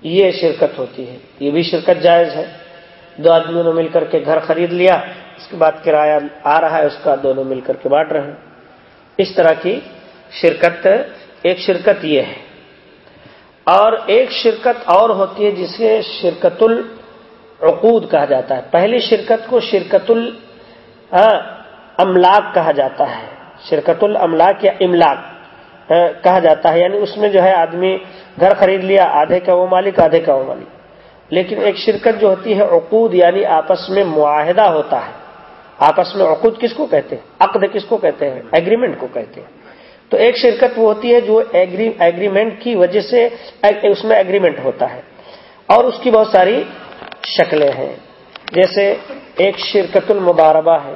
یہ شرکت ہوتی ہے، یہ بھی شرکت جائز ہے۔ دو آدمیوں نے مل کر کے گھر خرید لیا، اس کے بعد کرایہ آ رہا ہے، اس کا دونوں مل کر کے بانٹ رہے ہیں۔ اس طرح کی شرکت، ایک شرکت یہ ہے۔ اور ایک شرکت اور ہوتی ہے جسے شرکت العقود کہا جاتا ہے۔ پہلی شرکت کو شرکت ال املاک کہا جاتا ہے۔ شرکت الاملاک یا املاک کہا جاتا ہے۔ یعنی اس میں جو ہے آدمی گھر خرید لیا، آدھے کا وہ مالک، آدھے کا وہ مالک۔ لیکن ایک شرکت جو ہوتی ہے عقود یعنی آپس میں معاہدہ ہوتا ہے۔ آپس میں عقود کس کو کہتے ہیں؟ عقد کس کو کہتے ہیں؟ ایگریمنٹ کو کہتے ہیں۔ تو ایک شرکت وہ ہوتی ہے جو ایگریمنٹ کی وجہ سے اس میں ایگریمنٹ ہوتا ہے۔ اور اس کی بہت ساری شکلیں ہیں۔ جیسے ایک شرکت المباربہ ہے۔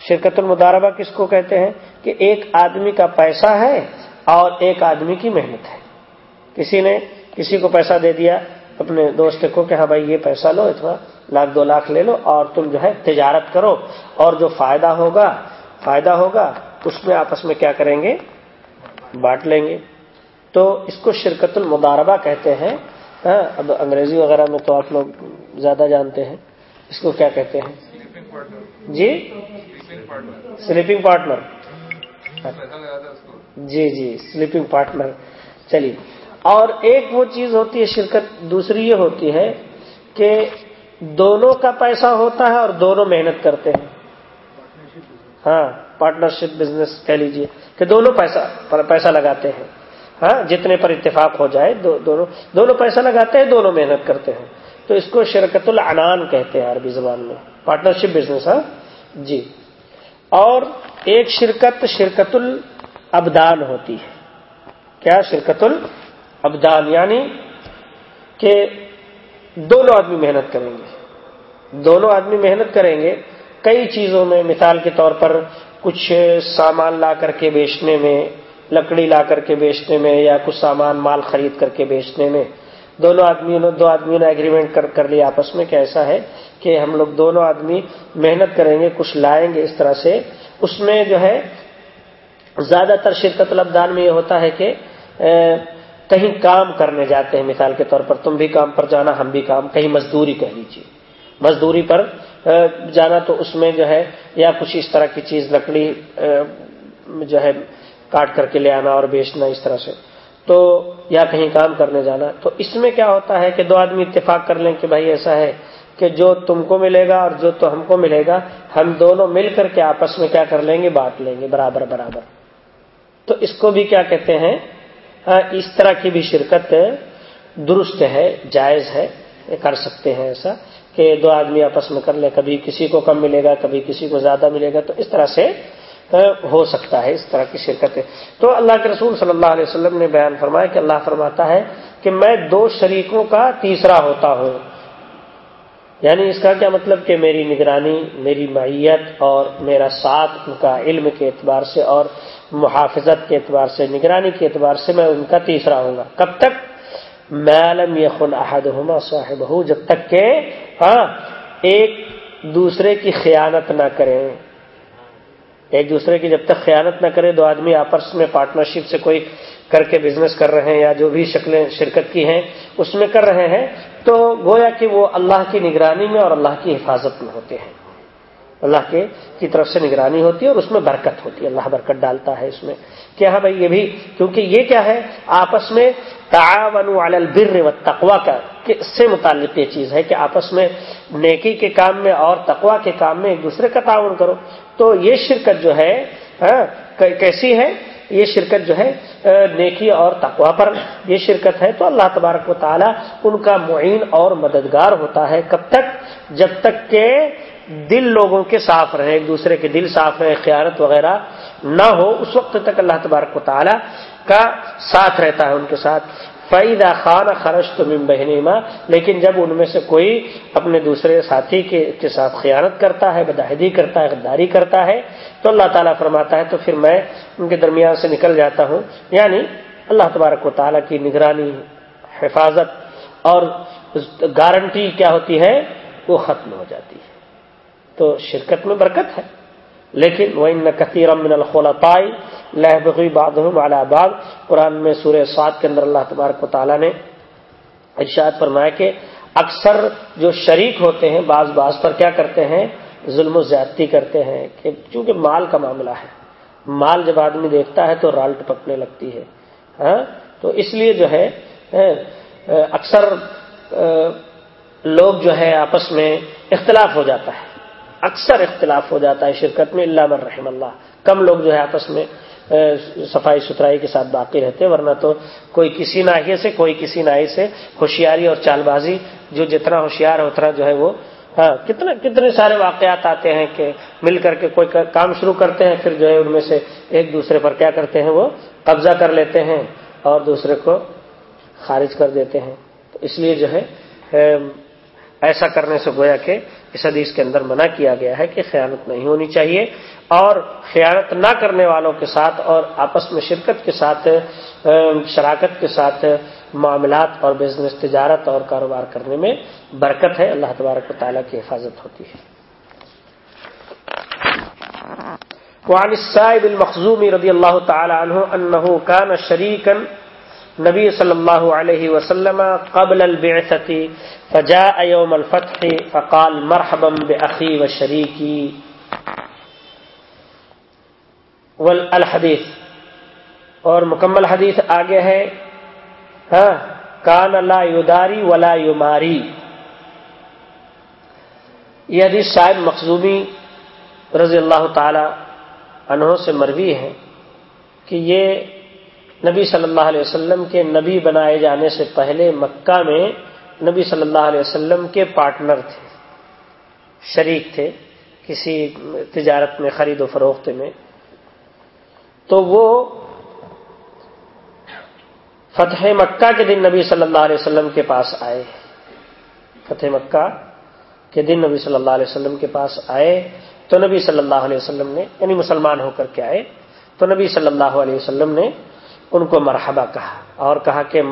شرکت المداربہ کس کو کہتے ہیں؟ کہ ایک آدمی کا پیسہ ہے اور ایک آدمی کی محنت ہے۔ کسی نے کسی کو پیسہ دے دیا، اپنے دوست کو کہ ہاں بھائی یہ پیسہ لو اتنا۔ لاکھ دو لاکھ لے لو اور تم جو ہے تجارت کرو اور جو فائدہ ہوگا فائدہ ہوگا، اس میں آپس میں کیا کریں گے؟ بانٹ لیں گے۔ تو اس کو شرکت المداربہ کہتے ہیں۔ ہاں، اب انگریزی وغیرہ میں تو آپ لوگ زیادہ جانتے ہیں۔ اس کو کیا کہتے ہیں؟ جی؟ Sleeping partner. جی جی سلیپنگ پارٹنر۔ چلیے۔ اور ایک وہ چیز ہوتی ہے شرکت، دوسری یہ ہوتی ہے کہ دونوں کا پیسہ ہوتا ہے اور دونوں محنت کرتے ہیں۔ ہاں پارٹنرشپ بزنس کہہ لیجیے کہ دونوں پیسہ پیسہ لگاتے ہیں۔ ہاں جتنے پر اتفاق ہو جائے دو, دونوں دونوں پیسہ لگاتے ہیں دونوں محنت کرتے ہیں۔ تو اس کو شرکت العنان کہتے ہیں عربی زبان میں۔ پارٹنرشپ بزنس ہاں؟ جی۔ اور ایک شرکت شرکت الابدان ہوتی ہے۔ کیا؟ شرکت الابدان یعنی کہ دونوں آدمی محنت کریں گے۔ دونوں آدمی محنت کریں گے۔ کئی چیزوں میں، مثال کے طور پر کچھ سامان لا کر کے بیچنے میں، لکڑی لا کر کے بیچنے میں یا کچھ سامان مال خرید کر کے بیچنے میں، دونوں آدمیوں نے دو آدمیوں نے اگریمنٹ کر کر لیا۔ آپس میں کہ ایسا ہے کہ ہم لوگ دونوں آدمی محنت کریں گے، کچھ لائیں گے اس طرح سے۔ اس میں جو ہے، زیادہ تر شرکت لبدان میں یہ ہوتا ہے کہ کہیں کام کرنے جاتے ہیں، مثال کے طور پر تم بھی کام پر جانا، ہم بھی کام، کہیں مزدوری کہہ لیجیے مزدوری پر جانا تو اس میں جو ہے، یا کچھ اس طرح کی چیز، لکڑی جو ہے، کاٹ کر کے لے آنا اور بیچنا، اس طرح سے۔ تو، یا کہیں کام کرنے جانا۔ تو اس میں کیا ہوتا ہے کہ دو آدمی اتفاق کر لیں کہ بھائی ایسا ہے کہ جو تم کو ملے گا اور جو تو ہم کو ملے گا، ہم دونوں مل کر کے آپس میں کیا کر لیں گے؟ بانٹ لیں گے، برابر برابر۔ تو اس کو بھی کیا کہتے ہیں؟ ہاں، اس طرح کی بھی شرکت درست ہے، جائز ہے کر سکتے ہیں ایسا کہ دو آدمی آپس میں کر لیں، کبھی کسی کو کم ملے گا، کبھی کسی کو زیادہ ملے گا، تو اس طرح سے ہو سکتا ہے اس طرح کی شرکت۔ ہے تو اللہ کے رسول صلی اللہ علیہ وسلم نے بیان فرمایا کہ اللہ فرماتا ہے کہ میں دو شریکوں کا تیسرا ہوتا ہوں۔ یعنی اس کا کیا مطلب کہ میری نگرانی، میری معیت اور میرا ساتھ ان کا علم کے اعتبار سے اور محافظت کے اعتبار سے، نگرانی کے اعتبار سے میں ان کا تیسرا ہوں گا۔ کب تک؟ میلم یخن عہد ہما صاحب جب تک کہ ہاں ایک دوسرے کی خیانت نہ کریں۔ ایک دوسرے کی جب تک خیانت نہ کرے، دو آدمی آپس میں پارٹنرشپ سے کوئی کر کے بزنس کر رہے ہیں یا جو بھی شکلیں شرکت کی ہیں، اس میں کر رہے ہیں، تو گویا کہ وہ اللہ کی نگرانی میں اور اللہ کی حفاظت میں ہوتے ہیں۔ اللہ کے کی طرف سے نگرانی ہوتی ہے اور اس میں برکت ہوتی ہے۔ اللہ برکت ڈالتا ہے اس میں۔ کہ ہاں بھائی، یہ بھی کیونکہ یہ کیا ہے؟ آپس میں تعاون علی البر و تقوا کا سے متعلق یہ چیز ہے کہ آپس میں نیکی کے کام میں اور تقوا کے کام میں ایک دوسرے کا تعاون کرو۔ تو یہ شرکت جو ہے ہاں، کیسی ہے؟ یہ شرکت جو ہے نیکی اور تقوا پر یہ شرکت ہے۔ تو اللہ تبارک و تعالی ان کا معین اور مددگار ہوتا ہے۔ کب تک؟ جب تک کہ دل لوگوں کے صاف رہے ایک دوسرے کے دل صاف رہے خیارت وغیرہ نہ ہو، اس وقت تک اللہ تبارک و تعالی کا ساتھ رہتا ہے ان کے ساتھ۔ فعیدہ خان خرش تو بہنی ماں لیکن جب ان میں سے کوئی اپنے دوسرے ساتھی کے ساتھ خیانت کرتا ہے، بداہدی کرتا ہے، غداری کرتا ہے، تو اللہ تعالیٰ فرماتا ہے، تو پھر میں ان کے درمیان سے نکل جاتا ہوں۔ یعنی اللہ تبارک و تعالیٰ کی نگرانی، حفاظت اور گارنٹی کیا ہوتی ہے؟ وہ ختم ہو جاتی ہے۔ تو شرکت میں برکت ہے۔ لیکن وہ ان کثیر امن الخلا پائی لہبغی باد آباد قرآن میں سورہ سعد کے اندر اللہ تبارک و تعالیٰ نے ارشاد فرمایا کہ اکثر جو شریک ہوتے ہیں، بعض بعض پر کیا کرتے ہیں؟ ظلم و زیادتی کرتے ہیں کہ چونکہ مال کا معاملہ ہے۔ مال جب آدمی دیکھتا ہے تو رال ٹپکنے لگتی ہے۔ ہاں؟ تو اس لیے جو ہے ہاں، اکثر لوگ جو ہے آپس میں اختلاف ہو جاتا ہے۔ اکثر اختلاف ہو جاتا ہے شرکت میں، اللہ رحم اللہ۔ کم لوگ جو ہے آپس میں صفائی ستھرائی کے ساتھ باقی رہتے، ورنہ تو کوئی کسی ناحیے سے، کوئی کسی ناحیے سے ہوشیاری اور چال بازی جو جتنا ہوشیار ہے، اتنا جو ہے وہ ہاں کتنے کتنے سارے واقعات آتے ہیں کہ مل کر کے کوئی کام شروع کرتے ہیں، پھر جو ہے ان میں سے ایک دوسرے پر کیا کرتے ہیں، وہ قبضہ کر لیتے ہیں اور دوسرے کو خارج کر دیتے ہیں۔ تو اس لیے جو ہے ایسا کرنے سے گویا کہ اس حدیث کے اندر منع کیا گیا ہے کہ خیانت نہیں ہونی چاہیے اور خیانت نہ کرنے والوں کے ساتھ اور آپس میں شرکت کے ساتھ شراکت کے ساتھ معاملات اور بزنس تجارت اور کاروبار کرنے میں برکت ہے۔ اللہ تبارک و تعالیٰ کی حفاظت ہوتی ہے۔ وعن السائب المخزومی رضی اللہ تعالی عنہ انه كان شریکا نبی صلی اللہ علیہ وسلم قبل البعثة فجاء يوم الفتح فقال مرحبا بأخي وشريكي والحدیث اور مکمل حدیث آگے ہے. ہاں کان لا یداری ولا یماری. یہ حدیث صاحب مخزومی رضی اللہ تعالی عنہ سے مروی ہے کہ یہ نبی صلی اللہ علیہ وسلم کے نبی بنائے جانے سے پہلے مکہ میں نبی صلی اللہ علیہ وسلم کے پارٹنر تھے، شریک تھے کسی تجارت میں، خرید و فروخت میں۔ تو وہ فتح مکہ کے دن نبی صلی اللہ علیہ وسلم کے پاس آئے۔ فتح مکہ کے دن نبی صلی اللہ علیہ وسلم کے پاس آئے۔ تو نبی صلی اللہ علیہ وسلم نے یعنی مسلمان ہو کر کے آئے۔ تو نبی صلی اللہ علیہ وسلم نے ان کو مرحبا کہا اور کہا کہ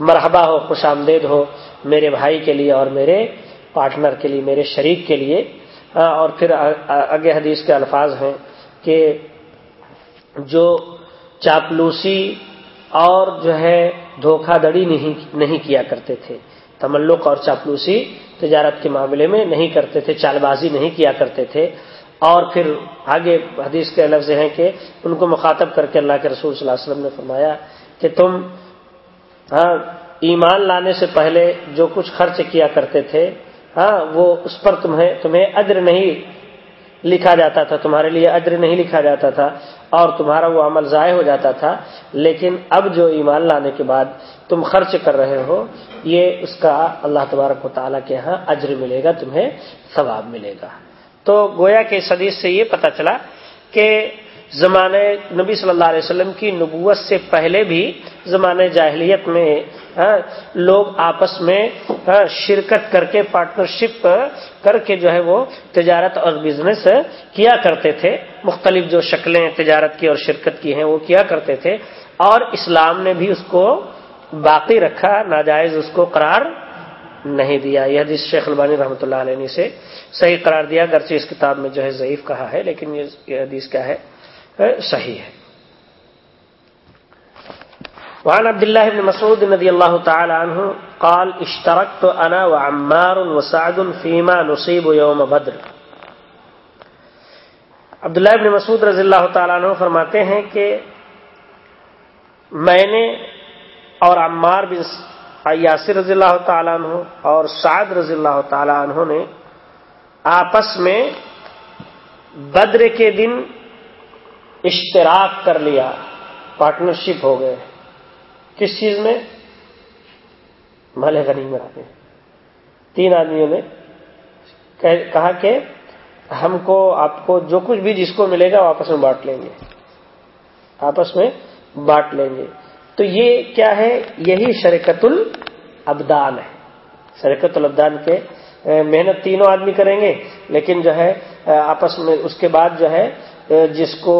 مرحبا ہو، خوش آمدید ہو میرے بھائی کے لیے اور میرے پارٹنر کے لیے، میرے شریک کے لیے۔ اور پھر اگے حدیث کے الفاظ ہیں کہ جو چاپلوسی اور جو ہے دھوکہ دڑی نہیں کیا کرتے تھے، تملق اور چاپلوسی تجارت کے معاملے میں نہیں کرتے تھے چال بازی نہیں کیا کرتے تھے اور پھر آگے حدیث کے لفظ ہیں کہ ان کو مخاطب کر کے اللہ کے رسول صلی اللہ علیہ وسلم نے فرمایا کہ تم ہاں ایمان لانے سے پہلے جو کچھ خرچ کیا کرتے تھے ہاں وہ اس پر تمہیں تمہیں ادر نہیں لکھا جاتا تھا، تمہارے لیے ادر نہیں لکھا جاتا تھا اور تمہارا وہ عمل ضائع ہو جاتا تھا، لیکن اب جو ایمان لانے کے بعد تم خرچ کر رہے ہو، یہ اس کا اللہ تبارک و تعالیٰ کے ہاں اجر ملے گا، تمہیں ثواب ملے گا۔ تو گویا کے حدیث سے یہ پتا چلا کہ زمانے نبی صلی اللہ علیہ وسلم کی نبوت سے پہلے بھی زمانے جاہلیت میں ہاں، لوگ آپس میں ہاں، شرکت کر کے پارٹنرشپ کر کے جو ہے وہ تجارت اور بزنس کیا کرتے تھے۔ مختلف جو شکلیں تجارت کی اور شرکت کی ہیں، وہ کیا کرتے تھے۔ اور اسلام نے بھی اس کو باقی رکھا، ناجائز اس کو قرار نہیں دیا۔ یہ حدیث شیخ البانی رحمۃ اللہ علیہ سے صحیح قرار دیا گرچہ اس کتاب میں جو ہے ضعیف کہا ہے، لیکن یہ حدیث کیا ہے؟ صحیح ہے۔ وعن عبد الله بن مسعود رضي الله تعالى عنه قال اشتركت انا وعمار وسعد فيما نصيب يوم بدر. عبداللہ ابن مسعود رضی اللہ تعالیٰ عنہ فرماتے ہیں کہ میں نے اور عمار بن یاسر رضی اللہ تعالیٰ عنہ اور سعد رضی اللہ تعالیٰ عنہ نے آپس میں بدر کے دن اشتراک کر لیا پارٹنرشپ ہو گئے۔ کس چیز میں؟ مال غنی میں تین آدمیوں نے کہا کہ ہم کو، آپ کو جو کچھ بھی جس کو ملے گا وہ آپس میں بانٹ لیں گے۔ آپس میں بانٹ لیں گے۔ تو یہ کیا ہے؟ یہی شرکت الابدان ہے۔ شرکت الابدان کے محنت تینوں آدمی کریں گے، لیکن جو ہے آپس میں، اس کے بعد جو ہے جس کو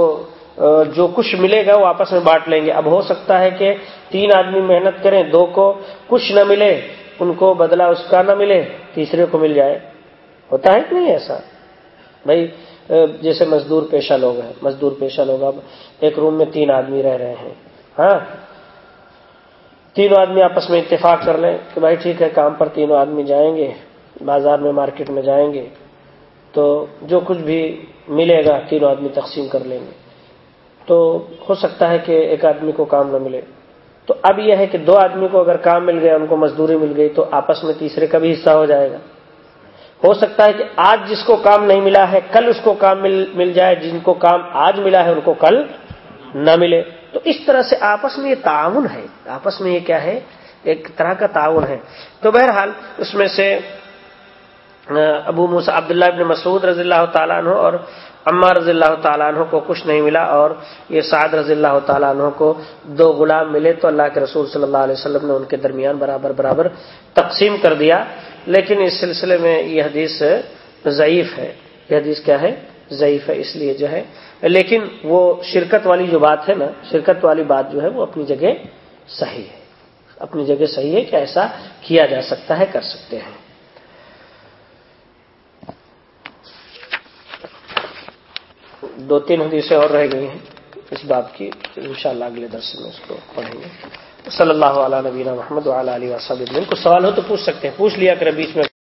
جو کچھ ملے گا وہ آپس میں بانٹ لیں گے۔ اب ہو سکتا ہے کہ تین آدمی محنت کریں، دو کو کچھ نہ ملے، ان کو بدلا اس کا نہ ملے، تیسرے کو مل جائے۔ ہوتا ہے کہ نہیں ایسا؟ بھائی جیسے مزدور پیشہ لوگ ہیں، مزدور پیشہ لوگ، اب ایک روم میں تین آدمی رہ رہے ہیں۔ ہاں تینوں آدمی آپس میں اتفاق کر لیں کہ بھائی ٹھیک ہے، کام پر تینوں آدمی جائیں گے، بازار میں مارکیٹ میں جائیں گے، تو جو کچھ بھی ملے گا تینوں آدمی تقسیم کر لیں گے۔ تو ہو سکتا ہے کہ ایک آدمی کو کام نہ ملے۔ تو اب یہ ہے کہ دو آدمی کو اگر کام مل گیا، ان کو مزدوری مل گئی، تو آپس میں تیسرے کا بھی حصہ ہو جائے گا۔ ہو سکتا ہے کہ آج جس کو کام نہیں ملا ہے، کل اس کو کام مل مل جائے، جن کو کام آج ملا ہے، ان کو کل نہ ملے۔ تو اس طرح سے آپس میں یہ تعاون ہے۔ آپس میں یہ کیا ہے؟ ایک طرح کا تعاون ہے۔ تو بہرحال اس میں سے ابو موسا عبداللہ ابن مسعود رضی اللہ تعالیٰ عنہ اور عمار رضی اللہ تعالیٰ عنہ کو کچھ نہیں ملا اور یہ سعد رضی اللہ تعالیٰ عنہ کو دو غلام ملے تو اللہ کے رسول صلی اللہ علیہ وسلم نے ان کے درمیان برابر برابر تقسیم کر دیا۔ لیکن اس سلسلے میں یہ حدیث ضعیف ہے۔ یہ حدیث کیا ہے؟ ضعیف ہے، اس لیے جو ہے لیکن وہ شرکت والی جو بات ہے نا، شرکت والی بات جو ہے وہ اپنی جگہ صحیح ہے۔ اپنی جگہ صحیح ہے کہ ایسا کیا جا سکتا ہے، کر سکتے ہیں۔ دو تین حدیثیں اور رہ گئی ہیں اس بات کی، انشاءاللہ اگلے درس میں اس کو پڑھیں گے۔ صلی اللہ علیہ نبینا محمد علیہ وسلم کچھ سوال ہو تو پوچھ سکتے ہیں۔ پوچھ لیا کر بیچ میں۔